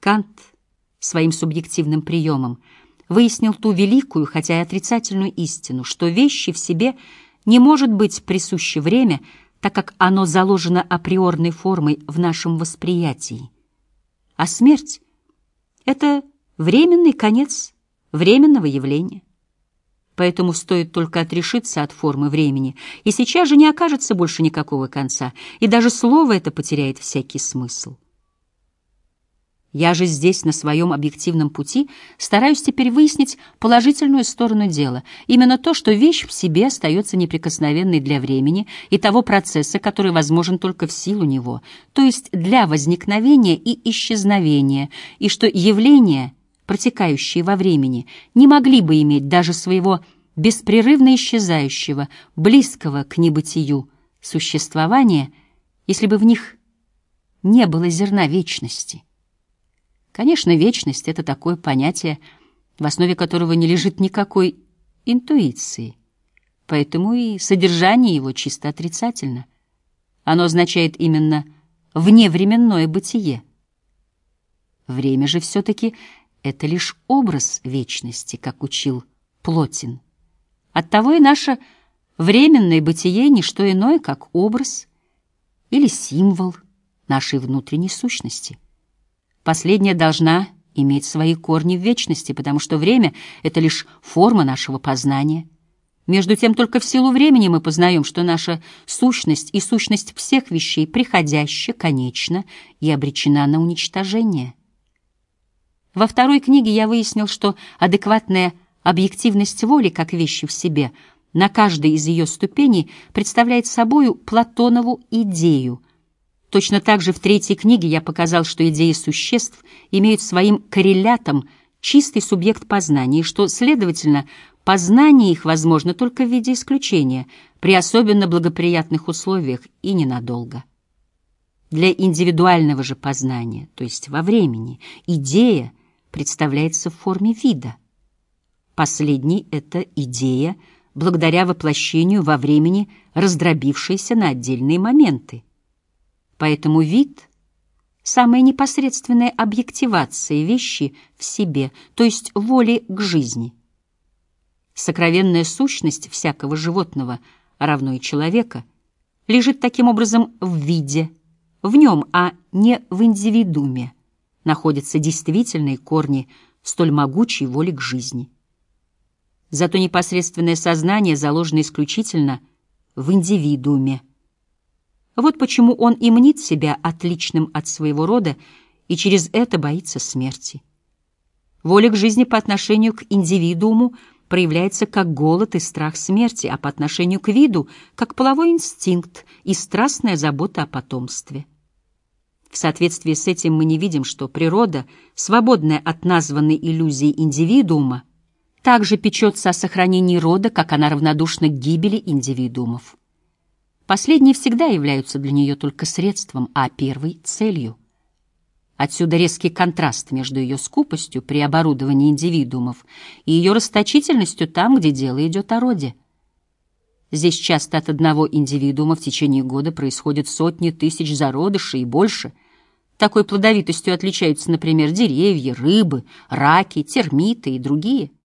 Кант своим субъективным приемом выяснил ту великую, хотя и отрицательную истину, что вещи в себе не может быть присуще время, так как оно заложено априорной формой в нашем восприятии. А смерть — это временный конец временного явления. Поэтому стоит только отрешиться от формы времени, и сейчас же не окажется больше никакого конца, и даже слово это потеряет всякий смысл. Я же здесь, на своем объективном пути, стараюсь теперь выяснить положительную сторону дела, именно то, что вещь в себе остается неприкосновенной для времени и того процесса, который возможен только в силу него, то есть для возникновения и исчезновения, и что явления, протекающие во времени, не могли бы иметь даже своего беспрерывно исчезающего, близкого к небытию существования, если бы в них не было зерна вечности. Конечно, вечность — это такое понятие, в основе которого не лежит никакой интуиции, поэтому и содержание его чисто отрицательно. Оно означает именно вневременное бытие. Время же все-таки — это лишь образ вечности, как учил Плотин. Оттого и наше временное бытие — не что иное, как образ или символ нашей внутренней сущности — Последняя должна иметь свои корни в вечности, потому что время — это лишь форма нашего познания. Между тем, только в силу времени мы познаем, что наша сущность и сущность всех вещей приходящая, конечна и обречена на уничтожение. Во второй книге я выяснил, что адекватная объективность воли как вещи в себе на каждой из ее ступеней представляет собою Платонову идею — Точно так же в третьей книге я показал, что идеи существ имеют своим коррелятом чистый субъект познания, и что, следовательно, познание их возможно только в виде исключения, при особенно благоприятных условиях и ненадолго. Для индивидуального же познания, то есть во времени, идея представляется в форме вида. Последний — это идея, благодаря воплощению во времени раздробившаяся на отдельные моменты. Поэтому вид — самая непосредственная объективация вещи в себе, то есть воли к жизни. Сокровенная сущность всякого животного, равно и человека, лежит таким образом в виде, в нем, а не в индивидууме, находятся действительные корни столь могучей воли к жизни. Зато непосредственное сознание заложено исключительно в индивидууме, вот почему он и мнит себя отличным от своего рода и через это боится смерти. Воля к жизни по отношению к индивидууму проявляется как голод и страх смерти, а по отношению к виду — как половой инстинкт и страстная забота о потомстве. В соответствии с этим мы не видим, что природа, свободная от названной иллюзии индивидуума, также печется о сохранении рода, как она равнодушна к гибели индивидуумов. Последние всегда являются для нее только средством, а первый — целью. Отсюда резкий контраст между ее скупостью при оборудовании индивидуумов и ее расточительностью там, где дело идет о роде. Здесь часто от одного индивидуума в течение года происходят сотни тысяч зародышей и больше. Такой плодовитостью отличаются, например, деревья, рыбы, раки, термиты и другие —